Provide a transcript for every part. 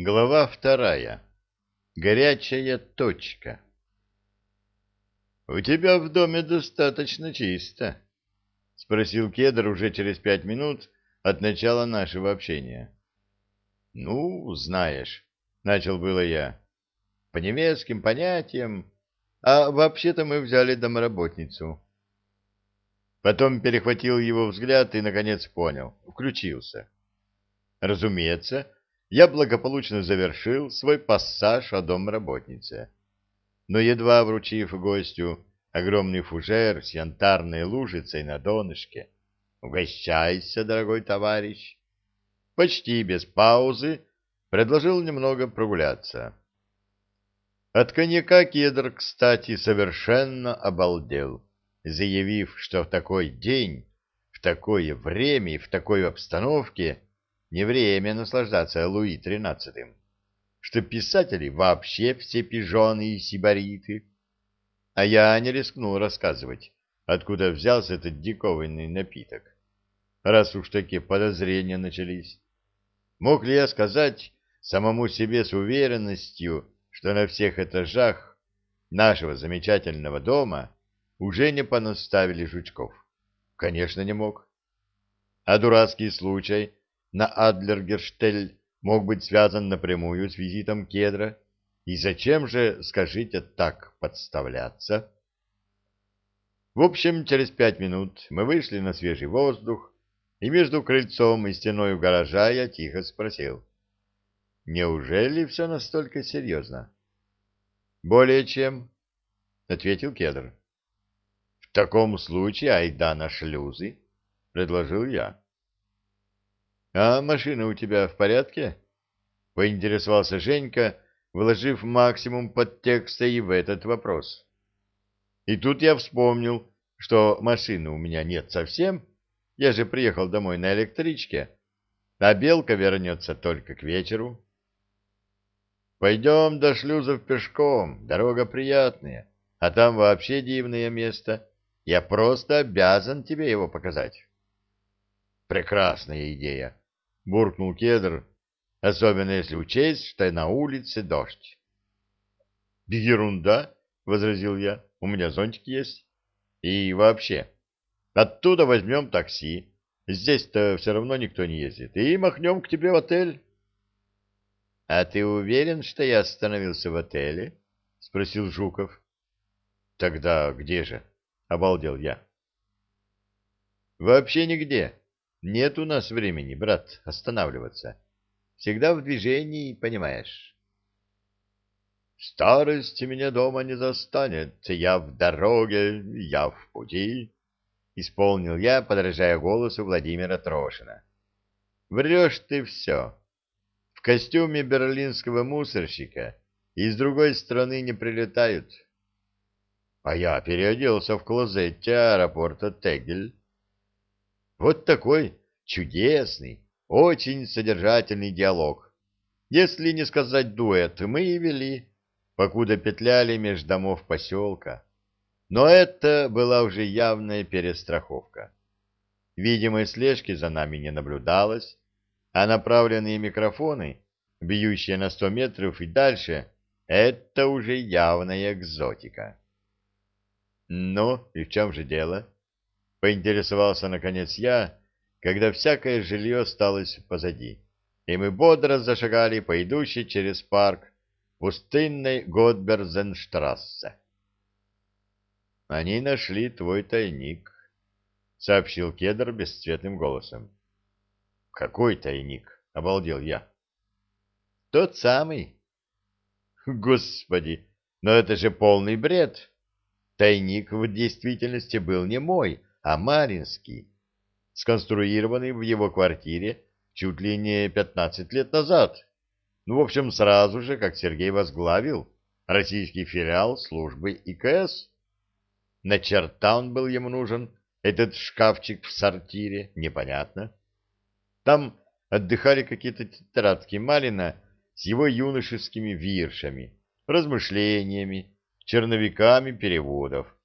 Глава вторая. Горячая точка. «У тебя в доме достаточно чисто?» — спросил Кедр уже через пять минут от начала нашего общения. «Ну, знаешь», — начал было я, — «по немецким понятиям, а вообще-то мы взяли домработницу». Потом перехватил его взгляд и, наконец, понял, включился. Разумеется, я благополучно завершил свой пассаж о домработнице. Но едва вручив гостю огромный фужер с янтарной лужицей на донышке, «Угощайся, дорогой товарищ!» Почти без паузы предложил немного прогуляться. От коньяка кедр, кстати, совершенно обалдел, заявив, что в такой день, в такое время и в такой обстановке не время наслаждаться Луи тринадцатым, что писатели вообще все пижоны и сибариты. А я не рискнул рассказывать, откуда взялся этот диковинный напиток, раз уж такие подозрения начались. Мог ли я сказать самому себе с уверенностью, что на всех этажах нашего замечательного дома уже не понаставили жучков? Конечно, не мог. А дурацкий случай на Адлергерштель мог быть связан напрямую с визитом Кедра? И зачем же, скажите, так подставляться? В общем, через пять минут мы вышли на свежий воздух, и между крыльцом и стеной у гаража я тихо спросил. «Неужели все настолько серьезно?» «Более чем», — ответил Кедр. «В таком случае айда на шлюзы», — предложил я. «А машина у тебя в порядке?» — поинтересовался Женька, вложив максимум подтекста и в этот вопрос. И тут я вспомнил, что машины у меня нет совсем, я же приехал домой на электричке, а Белка вернется только к вечеру. «Пойдем до шлюзов пешком, дорога приятная, а там вообще дивное место. Я просто обязан тебе его показать». «Прекрасная идея!» Буркнул кедр, особенно если учесть, что на улице дождь. Ерунда, возразил я, у меня зонтик есть. И вообще, оттуда возьмем такси. Здесь-то все равно никто не ездит. И махнем к тебе в отель. — А ты уверен, что я остановился в отеле? — спросил Жуков. — Тогда где же? — обалдел я. — Вообще нигде. Нет у нас времени, брат, останавливаться. Всегда в движении, понимаешь. Старость меня дома не застанет, я в дороге, я в пути, — исполнил я, подражая голосу Владимира Трошина. Врешь ты все. В костюме берлинского мусорщика и с другой стороны не прилетают. А я переоделся в клозете аэропорта Тегель вот такой чудесный, очень содержательный диалог. Если не сказать дуэт, мы и вели, покуда петляли меж домов поселка. Но это была уже явная перестраховка. Видимой слежки за нами не наблюдалось, а направленные микрофоны, бьющие на сто метров и дальше, это уже явная экзотика. Ну, и в чем же дело? Поинтересовался, наконец, я, когда всякое жилье осталось позади, и мы бодро зашагали по идущей через парк пустынной Готберзенштрассе. «Они нашли твой тайник», — сообщил Кедр бесцветным голосом. «Какой тайник?» — обалдел я. «Тот самый». «Господи, но это же полный бред! Тайник в действительности был не мой, а Маринский, сконструированный в его квартире чуть ли не 15 лет назад. Ну, в общем, сразу же, как Сергей возглавил российский филиал службы ИКС. На черта он был ему нужен, этот шкафчик в сортире, непонятно. Там отдыхали какие-то тетрадки Малина с его юношескими виршами, размышлениями, черновиками переводов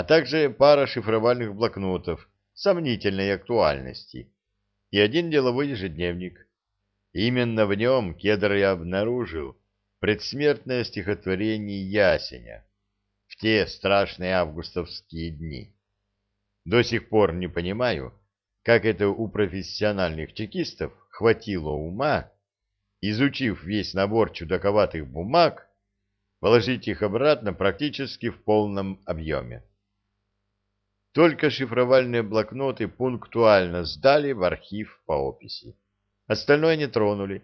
а также пара шифровальных блокнотов сомнительной актуальности и один деловой ежедневник. Именно в нем Кедр и обнаружил предсмертное стихотворение Ясеня в те страшные августовские дни. До сих пор не понимаю, как это у профессиональных чекистов хватило ума, изучив весь набор чудаковатых бумаг, положить их обратно практически в полном объеме. Только шифровальные блокноты пунктуально сдали в архив по описи. Остальное не тронули,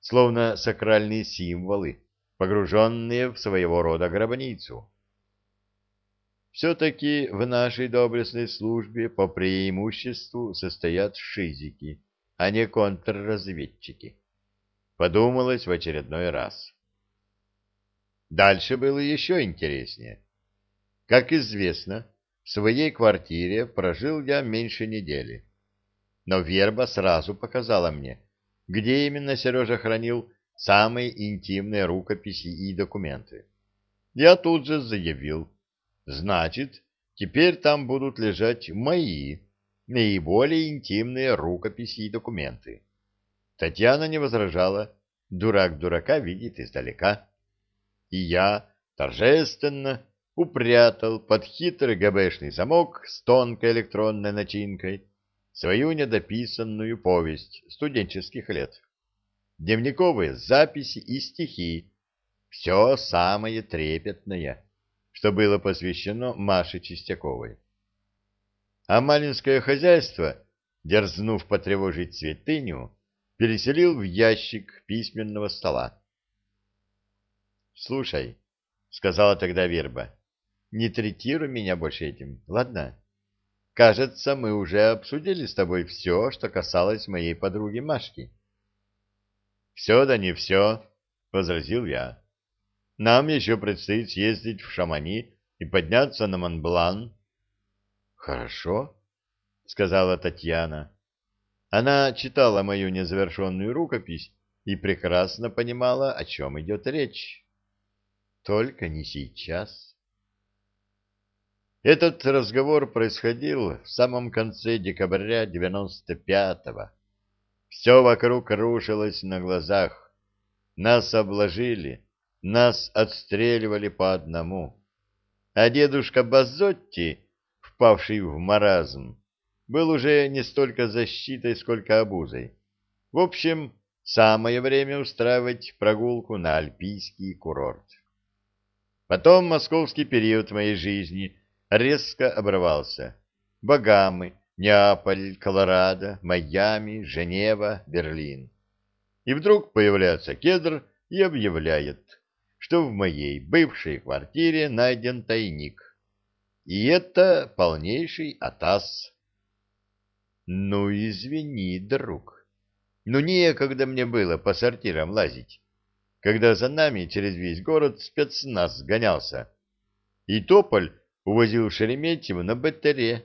словно сакральные символы, погруженные в своего рода гробницу. Все-таки в нашей доблестной службе по преимуществу состоят шизики, а не контрразведчики. Подумалось в очередной раз. Дальше было еще интереснее. Как известно, в своей квартире прожил я меньше недели. Но верба сразу показала мне, где именно Сережа хранил самые интимные рукописи и документы. Я тут же заявил, значит, теперь там будут лежать мои наиболее интимные рукописи и документы. Татьяна не возражала, дурак дурака видит издалека. И я торжественно упрятал под хитрый ГБшный замок с тонкой электронной начинкой свою недописанную повесть студенческих лет. Дневниковые записи и стихи, все самое трепетное, что было посвящено Маше Чистяковой. А маленькое хозяйство, дерзнув потревожить святыню, переселил в ящик письменного стола. — Слушай, — сказала тогда Верба, — не третируй меня больше этим, ладно? Кажется, мы уже обсудили с тобой все, что касалось моей подруги Машки. — Все да не все, — возразил я. — Нам еще предстоит съездить в Шамани и подняться на Монблан. — Хорошо, — сказала Татьяна. Она читала мою незавершенную рукопись и прекрасно понимала, о чем идет речь. Только не сейчас. Этот разговор происходил в самом конце декабря 95-го. Все вокруг рушилось на глазах. Нас обложили, нас отстреливали по одному. А дедушка Базотти, впавший в маразм, был уже не столько защитой, сколько обузой. В общем, самое время устраивать прогулку на альпийский курорт. Потом московский период моей жизни — резко обрывался. Багамы, Неаполь, Колорадо, Майами, Женева, Берлин. И вдруг появляется кедр и объявляет, что в моей бывшей квартире найден тайник. И это полнейший атас. Ну, извини, друг. Ну, некогда мне было по сортирам лазить, когда за нами через весь город спецназ гонялся. И Тополь увозил Шереметьево на БТРе.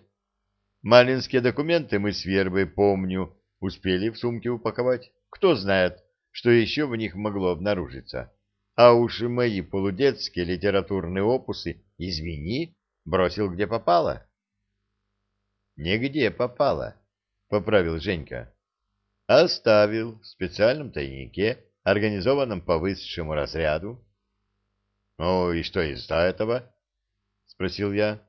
Малинские документы мы с Вербой, помню, успели в сумке упаковать. Кто знает, что еще в них могло обнаружиться. А уж и мои полудетские литературные опусы, извини, бросил где попало. Нигде попало, поправил Женька. Оставил в специальном тайнике, организованном по высшему разряду. Ну и что из этого? Спросил я.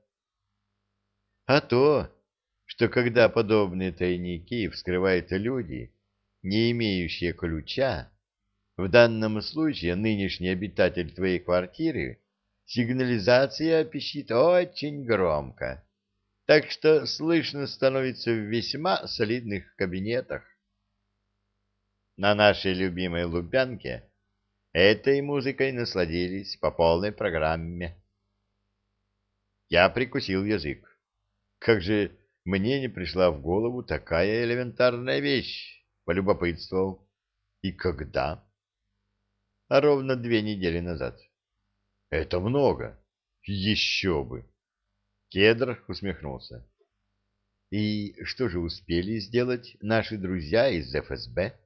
А то, что когда подобные тайники вскрывают люди, не имеющие ключа, в данном случае нынешний обитатель твоей квартиры, сигнализация пищит очень громко, так что слышно становится в весьма солидных кабинетах. На нашей любимой Лубянке этой музыкой насладились по полной программе. Я прикусил язык. Как же мне не пришла в голову такая элементарная вещь? Полюбопытствовал. И когда? А ровно две недели назад. Это много. Еще бы. Кедр усмехнулся. И что же успели сделать наши друзья из ФСБ?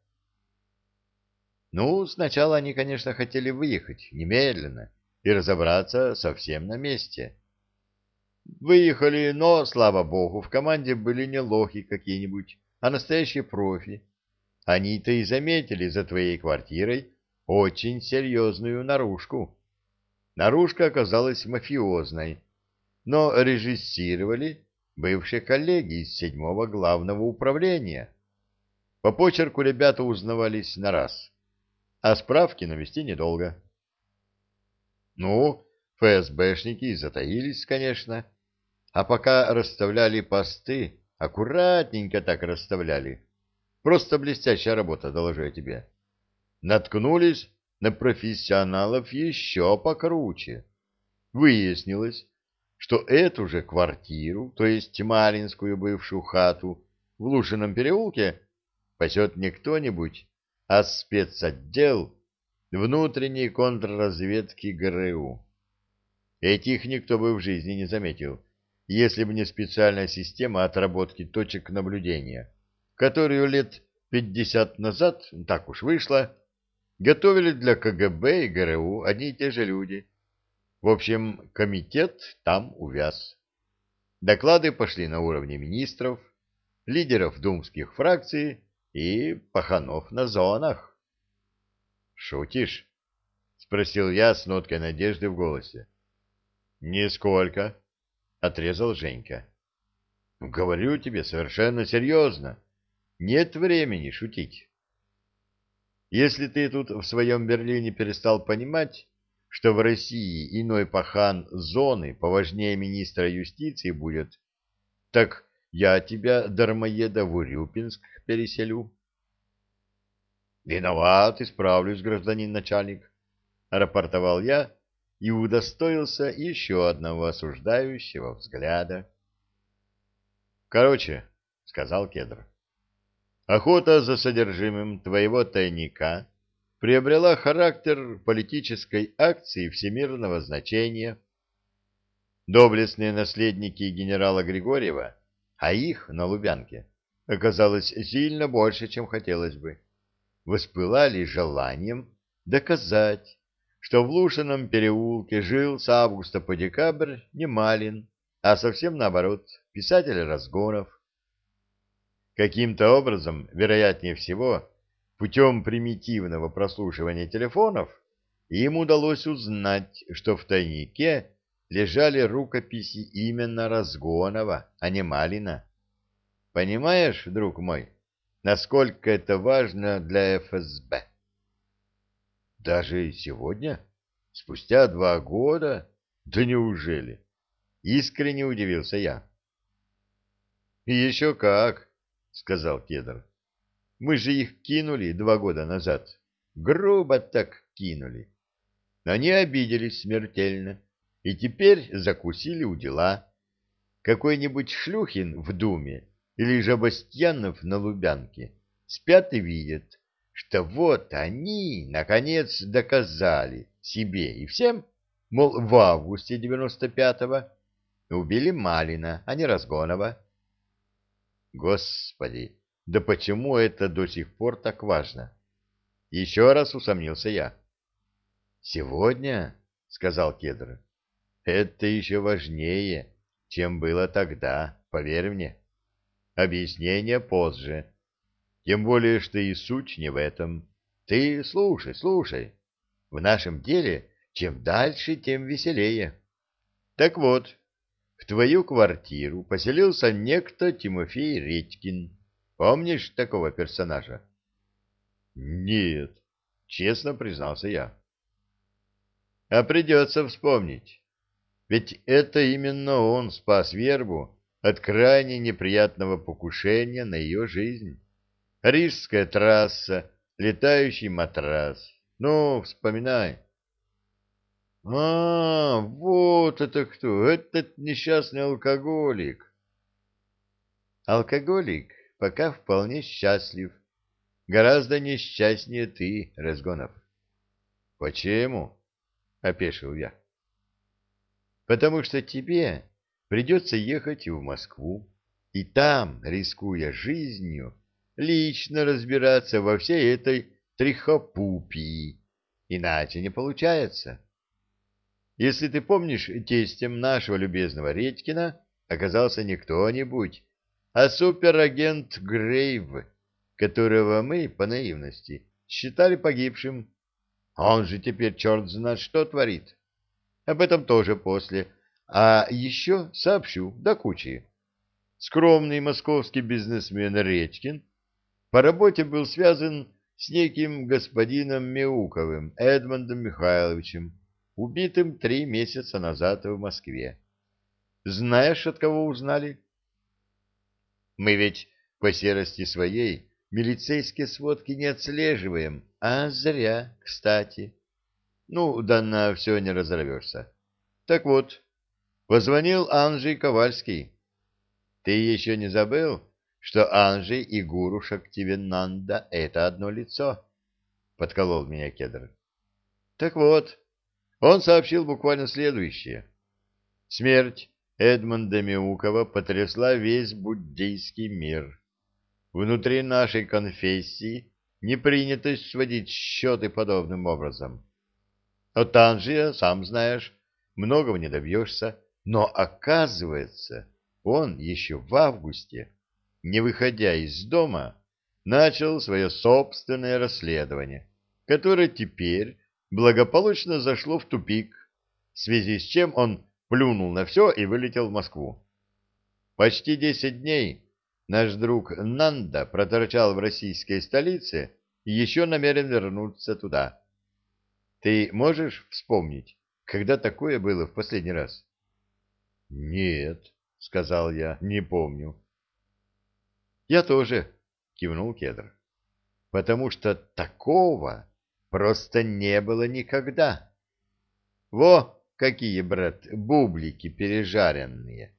Ну, сначала они, конечно, хотели выехать немедленно и разобраться совсем на месте. Выехали, но, слава богу, в команде были не лохи какие-нибудь, а настоящие профи. они-то и заметили за твоей квартирой очень серьезную наружку. Наружка оказалась мафиозной, но режиссировали бывшие коллеги из седьмого главного управления. По почерку ребята узнавались на раз, а справки навести недолго. Ну, ФСБшники затаились, конечно, а пока расставляли посты, аккуратненько так расставляли. Просто блестящая работа, доложу я тебе. Наткнулись на профессионалов еще покруче. Выяснилось, что эту же квартиру, то есть Малинскую бывшую хату в Лушином переулке, пасет не кто-нибудь, а спецотдел внутренней контрразведки ГРУ. Этих никто бы в жизни не заметил, если бы не специальная система отработки точек наблюдения, которую лет пятьдесят назад, так уж вышло, готовили для КГБ и ГРУ одни и те же люди. В общем, комитет там увяз. Доклады пошли на уровне министров, лидеров думских фракций и паханов на зонах. «Шутишь?» — спросил я с ноткой надежды в голосе. «Нисколько», — отрезал Женька. «Говорю тебе совершенно серьезно. Нет времени шутить». Если ты тут в своем Берлине перестал понимать, что в России иной пахан зоны поважнее министра юстиции будет, так я тебя, дармоеда, в Урюпинск переселю. — Виноват, исправлюсь, гражданин начальник, — рапортовал я и удостоился еще одного осуждающего взгляда. — Короче, — сказал Кедр, — Охота за содержимым твоего тайника приобрела характер политической акции всемирного значения. Доблестные наследники генерала Григорьева, а их на Лубянке оказалось сильно больше, чем хотелось бы, воспылали желанием доказать, что в Лушином переулке жил с августа по декабрь не Малин, а совсем наоборот, писатель разгонов, Каким-то образом, вероятнее всего, путем примитивного прослушивания телефонов, им удалось узнать, что в тайнике лежали рукописи именно Разгонова, а не Малина. Понимаешь, друг мой, насколько это важно для ФСБ? Даже сегодня? Спустя два года? Да неужели? Искренне удивился я. Еще как! — сказал Кедр. — Мы же их кинули два года назад. Грубо так кинули. Они обиделись смертельно и теперь закусили у дела. Какой-нибудь Шлюхин в Думе или Жабастьянов на Лубянке спят и видят, что вот они, наконец, доказали себе и всем, мол, в августе девяносто пятого убили Малина, а не Разгонова. Господи, да почему это до сих пор так важно? Еще раз усомнился я. Сегодня, сказал Кедр, это еще важнее, чем было тогда, поверь мне. Объяснение позже. Тем более, что и суть не в этом. Ты слушай, слушай. В нашем деле чем дальше, тем веселее. Так вот, в твою квартиру поселился некто Тимофей Редькин. Помнишь такого персонажа? Нет, честно признался я. А придется вспомнить. Ведь это именно он спас Вербу от крайне неприятного покушения на ее жизнь. Рижская трасса, летающий матрас. Ну, вспоминай. А, вот это кто, этот несчастный алкоголик. Алкоголик пока вполне счастлив. Гораздо несчастнее ты, Разгонов. Почему? Опешил я. Потому что тебе придется ехать в Москву, и там, рискуя жизнью, лично разбираться во всей этой трихопупии. Иначе не получается. Если ты помнишь, тестем нашего любезного Редькина оказался не кто-нибудь, а суперагент Грейв, которого мы, по наивности, считали погибшим. Он же теперь черт знает что творит. Об этом тоже после. А еще сообщу до кучи. Скромный московский бизнесмен Редькин по работе был связан с неким господином Мяуковым Эдмондом Михайловичем, убитым три месяца назад в Москве. Знаешь, от кого узнали? Мы ведь по серости своей милицейские сводки не отслеживаем, а зря, кстати. Ну, да на все не разорвешься. Так вот, позвонил Анжей Ковальский. Ты еще не забыл, что Анжей и гуру Шактивенанда — это одно лицо? Подколол меня кедр. Так вот, он сообщил буквально следующее. Смерть Эдмонда Мяукова потрясла весь буддийский мир. Внутри нашей конфессии не принято сводить счеты подобным образом. От Анжия, сам знаешь, многого не добьешься, но оказывается, он еще в августе, не выходя из дома, начал свое собственное расследование, которое теперь благополучно зашло в тупик, в связи с чем он плюнул на все и вылетел в Москву. Почти десять дней наш друг Нанда проторчал в российской столице и еще намерен вернуться туда. Ты можешь вспомнить, когда такое было в последний раз? — Нет, — сказал я, — не помню. — Я тоже, — кивнул Кедр, — потому что такого просто не было никогда. Во! Какие, брат, бублики пережаренные!